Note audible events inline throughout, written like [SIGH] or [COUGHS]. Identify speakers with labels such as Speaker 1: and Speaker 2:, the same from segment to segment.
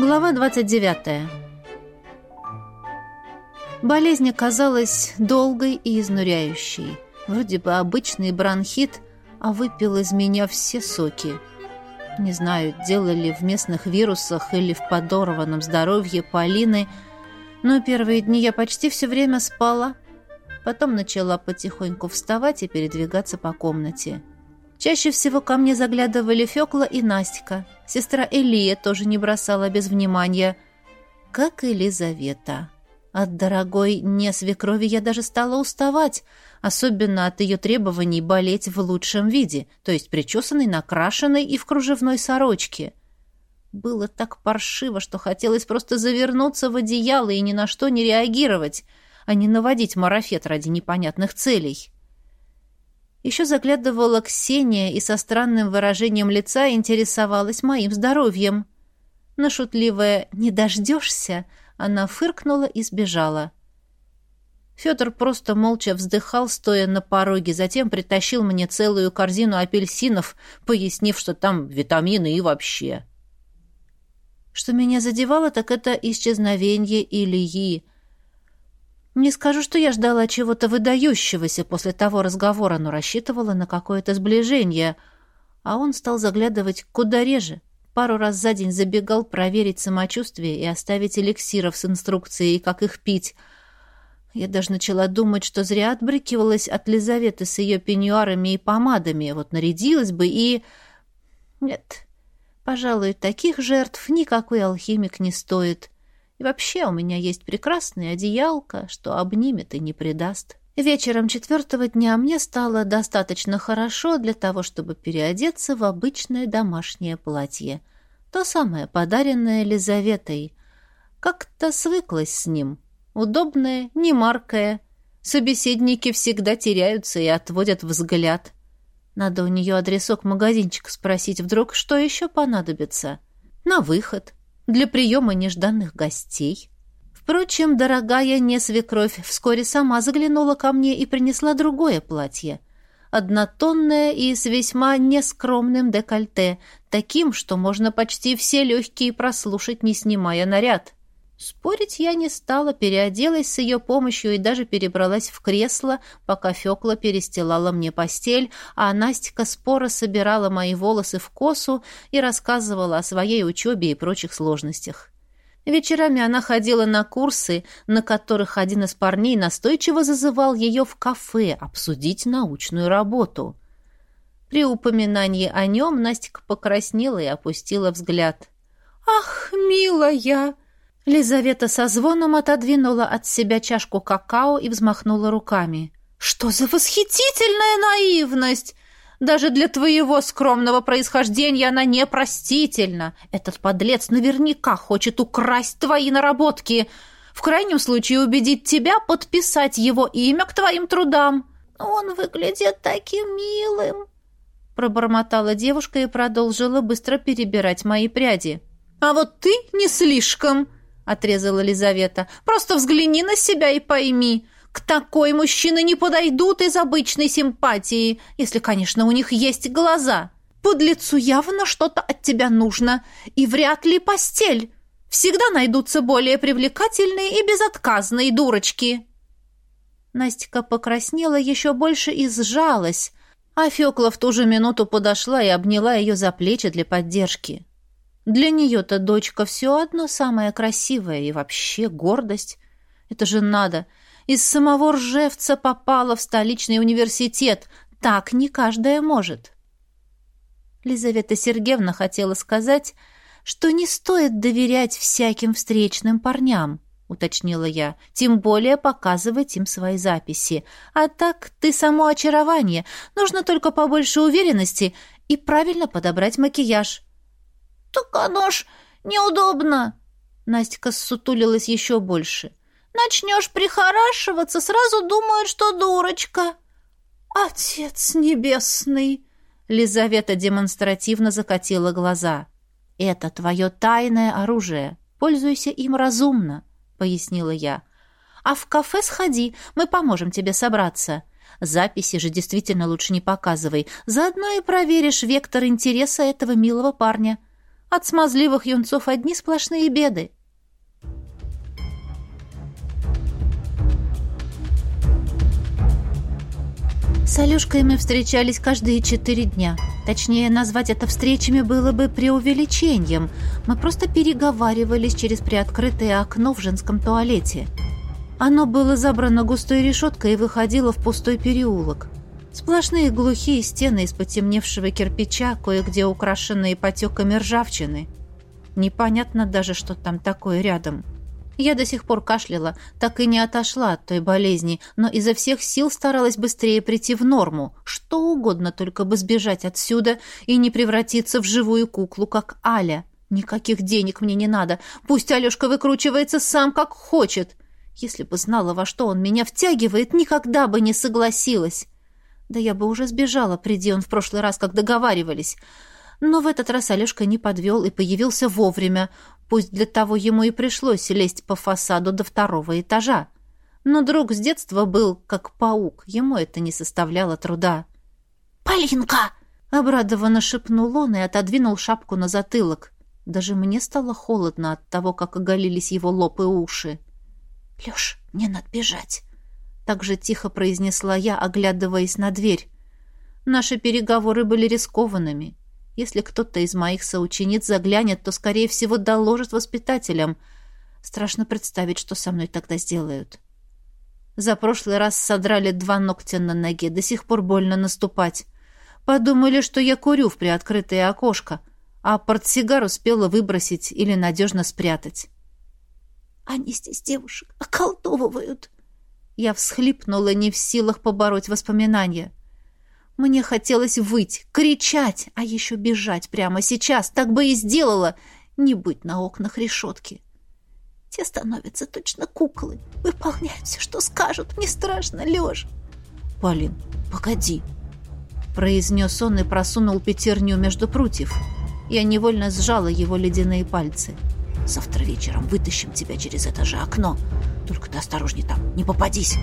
Speaker 1: Глава 29. Болезнь оказалась долгой и изнуряющей. Вроде бы обычный бронхит, а выпил из меня все соки. Не знаю, делали в местных вирусах или в подорванном здоровье Полины, но первые дни я почти все время спала. Потом начала потихоньку вставать и передвигаться по комнате. Чаще всего ко мне заглядывали Фёкла и Настя. Сестра Элия тоже не бросала без внимания. Как и Лизавета. От дорогой не свекрови я даже стала уставать, особенно от ее требований болеть в лучшем виде, то есть причесанной, накрашенной и в кружевной сорочке. Было так паршиво, что хотелось просто завернуться в одеяло и ни на что не реагировать, а не наводить марафет ради непонятных целей. Еще заглядывала Ксения и со странным выражением лица интересовалась моим здоровьем. На шутливое «не дождешься» она фыркнула и сбежала. Федор просто молча вздыхал, стоя на пороге, затем притащил мне целую корзину апельсинов, пояснив, что там витамины и вообще. Что меня задевало, так это исчезновение Ильи. Не скажу, что я ждала чего-то выдающегося после того разговора, но рассчитывала на какое-то сближение. А он стал заглядывать куда реже. Пару раз за день забегал проверить самочувствие и оставить эликсиров с инструкцией, как их пить. Я даже начала думать, что зря отбрыкивалась от Лизаветы с ее пеньюарами и помадами. Вот нарядилась бы и... Нет, пожалуй, таких жертв никакой алхимик не стоит. И вообще у меня есть прекрасная одеялка, что обнимет и не предаст. Вечером четвертого дня мне стало достаточно хорошо для того, чтобы переодеться в обычное домашнее платье. То самое, подаренное Лизаветой. Как-то свыклась с ним. Удобное, немаркое. Собеседники всегда теряются и отводят взгляд. Надо у нее адресок магазинчика спросить, вдруг что еще понадобится. На выход для приема нежданных гостей. Впрочем, дорогая не свекровь вскоре сама заглянула ко мне и принесла другое платье. Однотонное и с весьма нескромным декольте, таким, что можно почти все легкие прослушать, не снимая наряд. Спорить я не стала, переоделась с ее помощью и даже перебралась в кресло, пока Фекла перестилала мне постель, а Настя споро собирала мои волосы в косу и рассказывала о своей учебе и прочих сложностях. Вечерами она ходила на курсы, на которых один из парней настойчиво зазывал ее в кафе обсудить научную работу. При упоминании о нем Настя покраснела и опустила взгляд. «Ах, милая!» Лизавета со звоном отодвинула от себя чашку какао и взмахнула руками. «Что за восхитительная наивность! Даже для твоего скромного происхождения она непростительна. Этот подлец наверняка хочет украсть твои наработки. В крайнем случае убедить тебя подписать его имя к твоим трудам». «Он выглядит таким милым», — пробормотала девушка и продолжила быстро перебирать мои пряди. «А вот ты не слишком», отрезала Лизавета. «Просто взгляни на себя и пойми. К такой мужчины не подойдут из обычной симпатии, если, конечно, у них есть глаза. Подлецу явно что-то от тебя нужно, и вряд ли постель. Всегда найдутся более привлекательные и безотказные дурочки». Настя покраснела еще больше и сжалась, а Фёкла в ту же минуту подошла и обняла ее за плечи для поддержки. Для нее-то дочка все одно самое красивое и вообще гордость. Это же надо. Из самого Ржевца попала в столичный университет. Так не каждая может. Лизавета Сергеевна хотела сказать, что не стоит доверять всяким встречным парням, уточнила я, тем более показывать им свои записи. А так ты само очарование. Нужно только побольше уверенности и правильно подобрать макияж. «Так оно ж неудобно!» Настя ссутулилась еще больше. «Начнешь прихорашиваться, сразу думают, что дурочка!» «Отец небесный!» Лизавета демонстративно закатила глаза. «Это твое тайное оружие. Пользуйся им разумно», — пояснила я. «А в кафе сходи, мы поможем тебе собраться. Записи же действительно лучше не показывай. Заодно и проверишь вектор интереса этого милого парня. От смазливых юнцов одни сплошные беды. С Алешкой мы встречались каждые четыре дня. Точнее, назвать это встречами было бы преувеличением. Мы просто переговаривались через приоткрытое окно в женском туалете. Оно было забрано густой решеткой и выходило в пустой переулок. Сплошные глухие стены из потемневшего кирпича, кое-где украшенные потеками ржавчины. Непонятно даже, что там такое рядом. — я до сих пор кашляла, так и не отошла от той болезни, но изо всех сил старалась быстрее прийти в норму, что угодно, только бы сбежать отсюда и не превратиться в живую куклу, как Аля. Никаких денег мне не надо, пусть Алешка выкручивается сам, как хочет. Если бы знала, во что он меня втягивает, никогда бы не согласилась. Да я бы уже сбежала, приди он в прошлый раз, как договаривались. Но в этот раз Алешка не подвел и появился вовремя. Пусть для того ему и пришлось лезть по фасаду до второго этажа. Но друг с детства был как паук, ему это не составляло труда.
Speaker 2: «Полинка!» — обрадованно шепнул он и отодвинул шапку на затылок. Даже мне стало холодно от того, как оголились его лоб и уши.
Speaker 1: «Лёш, мне надо бежать!» Так же тихо произнесла я, оглядываясь на дверь. Наши переговоры были рискованными. Если кто-то из моих соучениц заглянет, то, скорее всего, доложит воспитателям. Страшно представить, что со мной тогда сделают. За прошлый раз содрали два ногтя на ноге, до сих пор больно наступать. Подумали, что я курю в приоткрытое окошко, а портсигар успела выбросить или надежно спрятать.
Speaker 2: «Они здесь девушек околдовывают!»
Speaker 1: Я всхлипнула, не в силах побороть воспоминания. Мне хотелось выть, кричать, а еще бежать прямо сейчас. Так бы и сделала, не быть на окнах решетки.
Speaker 2: Те становятся точно куклы, выполняют все, что скажут. Мне страшно, Леша.
Speaker 1: Полин, погоди, произнес он и просунул пятерню между прутьев. Я невольно сжала его ледяные пальцы. Завтра вечером вытащим тебя через это же окно. Только ты осторожней там, не попадись.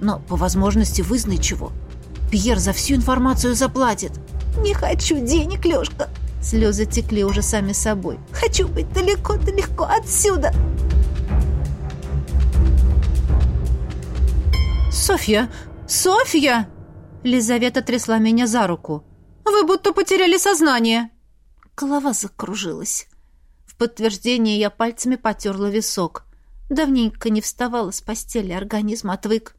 Speaker 1: Но по возможности вызнай чего. — Пьер за всю информацию заплатит.
Speaker 2: Не хочу денег, Лёшка.
Speaker 1: Слезы текли уже сами собой.
Speaker 2: Хочу быть далеко-далеко отсюда.
Speaker 1: Софья! Софья! Лизавета трясла меня за руку. Вы будто потеряли сознание. Голова закружилась. Подтверждение я пальцами потерла висок. Давненько не вставала с постели, организм отвык.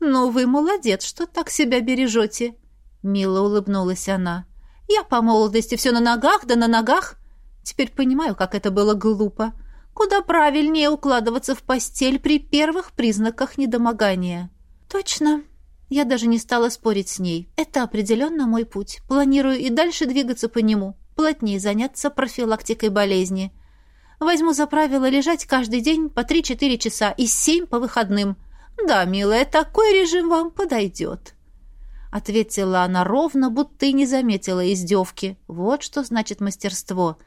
Speaker 1: «Ну, вы молодец, что так себя бережете!» Мило улыбнулась она. «Я по молодости все на ногах, да на ногах. Теперь понимаю, как это было глупо. Куда правильнее укладываться в постель при первых признаках недомогания». «Точно!» Я даже не стала спорить с ней. Это определенно мой путь. Планирую и дальше двигаться по нему. Плотнее заняться профилактикой болезни. Возьму за правило лежать каждый день по 3-4 часа и 7 по выходным – «Да, милая, такой режим вам подойдет», — ответила она ровно, будто и не заметила издевки. «Вот что значит мастерство».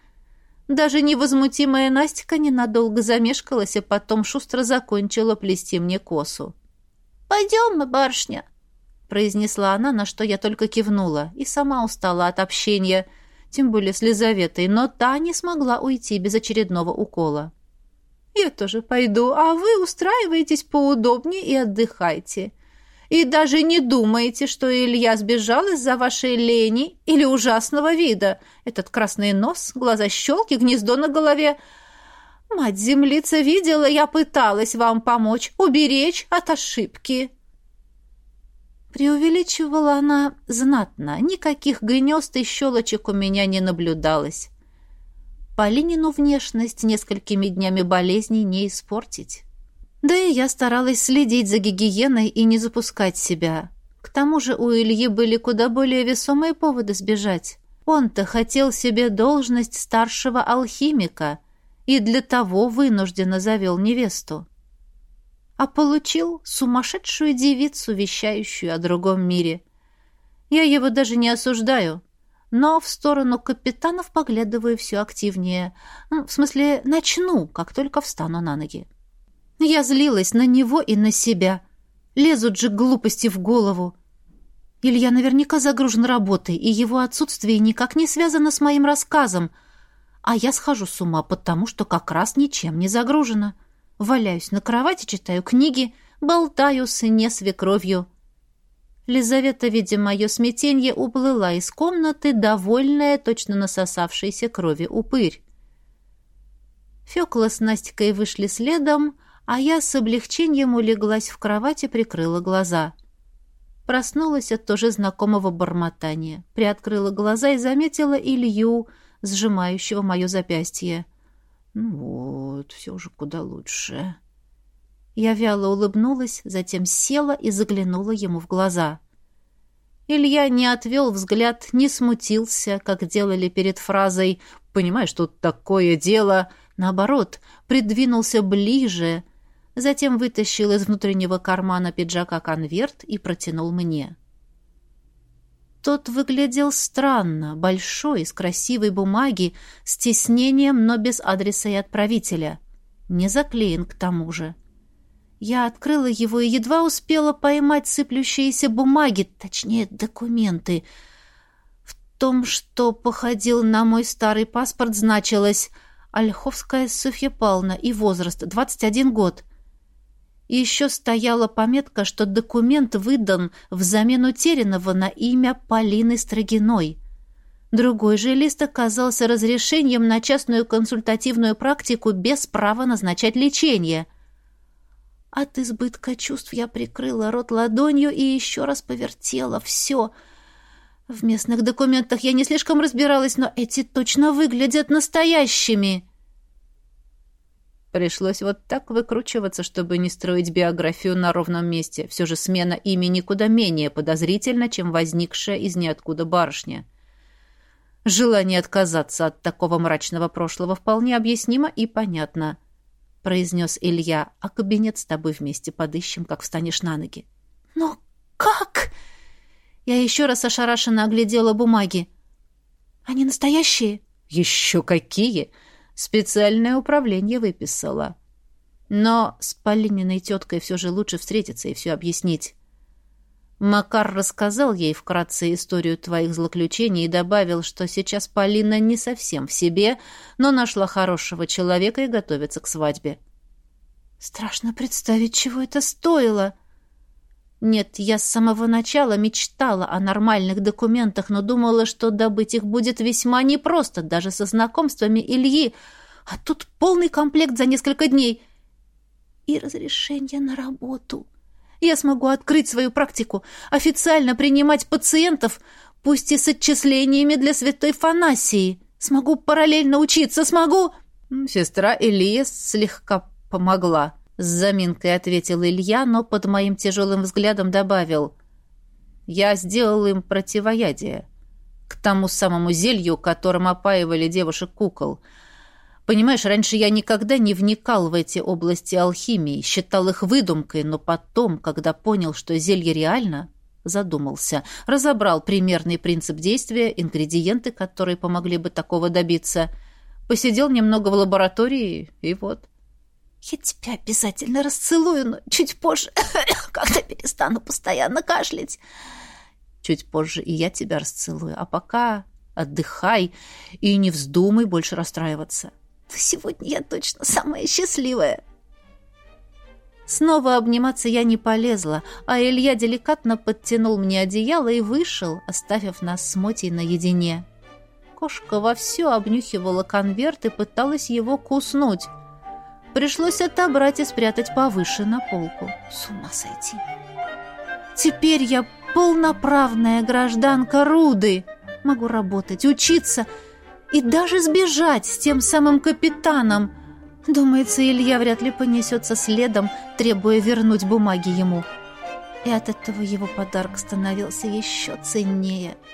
Speaker 1: Даже невозмутимая Настя ненадолго замешкалась, а потом шустро закончила плести мне косу.
Speaker 2: «Пойдем барышня», —
Speaker 1: произнесла она, на что я только кивнула, и сама устала от общения, тем более с Лизаветой, но та не смогла уйти без очередного укола. Я тоже пойду, а вы устраивайтесь поудобнее и отдыхайте. И даже не думайте, что Илья сбежал из-за вашей лени или ужасного вида. Этот красный нос, глаза щелки, гнездо на голове. Мать землица видела, я пыталась вам помочь, уберечь от ошибки. Преувеличивала она знатно. Никаких гнезд и щелочек у меня не наблюдалось. Полинину внешность несколькими днями болезней не испортить. Да и я старалась следить за гигиеной и не запускать себя. К тому же у Ильи были куда более весомые поводы сбежать. Он-то хотел себе должность старшего алхимика и для того вынужденно завел невесту. А получил сумасшедшую девицу, вещающую о другом мире. Я его даже не осуждаю но в сторону капитанов поглядываю все активнее. Ну, в смысле, начну, как только встану на ноги. Я злилась на него и на себя. Лезут же глупости в голову. Илья наверняка загружен работой, и его отсутствие никак не связано с моим рассказом. а я схожу с ума, потому что как раз ничем не загружена. Валяюсь на кровати, читаю книги, болтаю с не свекровью. Лизавета, видя мое смятенье, уплыла из комнаты, довольная, точно насосавшейся крови упырь. Фёкла с Настикой вышли следом, а я с облегчением улеглась в кровати, прикрыла глаза. Проснулась от тоже знакомого бормотания, приоткрыла глаза и заметила Илью, сжимающего мое запястье. «Ну вот, все уже куда лучше». Я вяло улыбнулась, затем села и заглянула ему в глаза. Илья не отвел взгляд, не смутился, как делали перед фразой «Понимаешь, тут такое дело...» Наоборот, придвинулся ближе, затем вытащил из внутреннего кармана пиджака конверт и протянул мне. Тот выглядел странно, большой, из красивой бумаги, с тиснением, но без адреса и отправителя. Не заклеен к тому же. Я открыла его и едва успела поймать сыплющиеся бумаги, точнее, документы. В том, что походил на мой старый паспорт, значилось «Ольховская Софья Павловна» и возраст — 21 год — еще стояла пометка, что документ выдан взамен утерянного на имя Полины Строгиной. Другой же лист оказался разрешением на частную консультативную практику без права назначать лечение. От избытка чувств я прикрыла рот ладонью и еще раз повертела все. В местных документах я не слишком разбиралась, но эти точно выглядят настоящими. Пришлось вот так выкручиваться, чтобы не строить биографию на ровном месте. Все же смена имени куда менее подозрительна, чем возникшая из ниоткуда барышня. Желание отказаться от такого мрачного прошлого вполне объяснимо и понятно, — произнес Илья, — а кабинет с тобой вместе подыщем, как встанешь на ноги. — Но как? Я еще раз ошарашенно оглядела бумаги. — Они настоящие? — Еще какие! — Специальное управление выписала. Но с Полининой теткой все же лучше встретиться и все объяснить. Макар рассказал ей вкратце историю твоих злоключений и добавил, что сейчас Полина не совсем в себе, но нашла хорошего человека и готовится к свадьбе. Страшно представить, чего это стоило. Нет, я с самого начала мечтала о нормальных документах, но думала, что добыть их будет весьма непросто, даже со знакомствами Ильи, а тут полный комплект за несколько дней. И разрешение на работу. Я смогу открыть свою практику, официально принимать пациентов, пусть и с отчислениями для святой Фанасии. Смогу параллельно учиться, смогу... Сестра Илья слегка помогла. С заминкой ответил Илья, но под моим тяжелым взглядом добавил. «Я сделал им противоядие. К тому самому зелью, которым опаивали девушек-кукол. Понимаешь, раньше я никогда не вникал в эти области алхимии, считал их выдумкой, но потом, когда понял, что зелье реально, задумался, разобрал примерный принцип действия, ингредиенты, которые помогли бы такого добиться, посидел немного в лаборатории, и вот. «Я тебя обязательно расцелую, но чуть позже, [COUGHS] когда перестану постоянно кашлять». «Чуть позже и я тебя расцелую, а пока отдыхай и не вздумай больше расстраиваться». «Сегодня я точно самая счастливая». Снова обниматься я не полезла, а Илья деликатно подтянул мне одеяло и вышел, оставив нас с Мотей наедине. Кошка вовсю обнюхивала конверт и пыталась его куснуть, Пришлось отобрать и спрятать повыше на полку. С ума сойти. Теперь я полноправная гражданка Руды. Могу работать, учиться и даже сбежать с тем самым капитаном. Думается, Илья вряд ли понесется следом, требуя вернуть бумаги ему. И от этого его подарок становился еще ценнее. —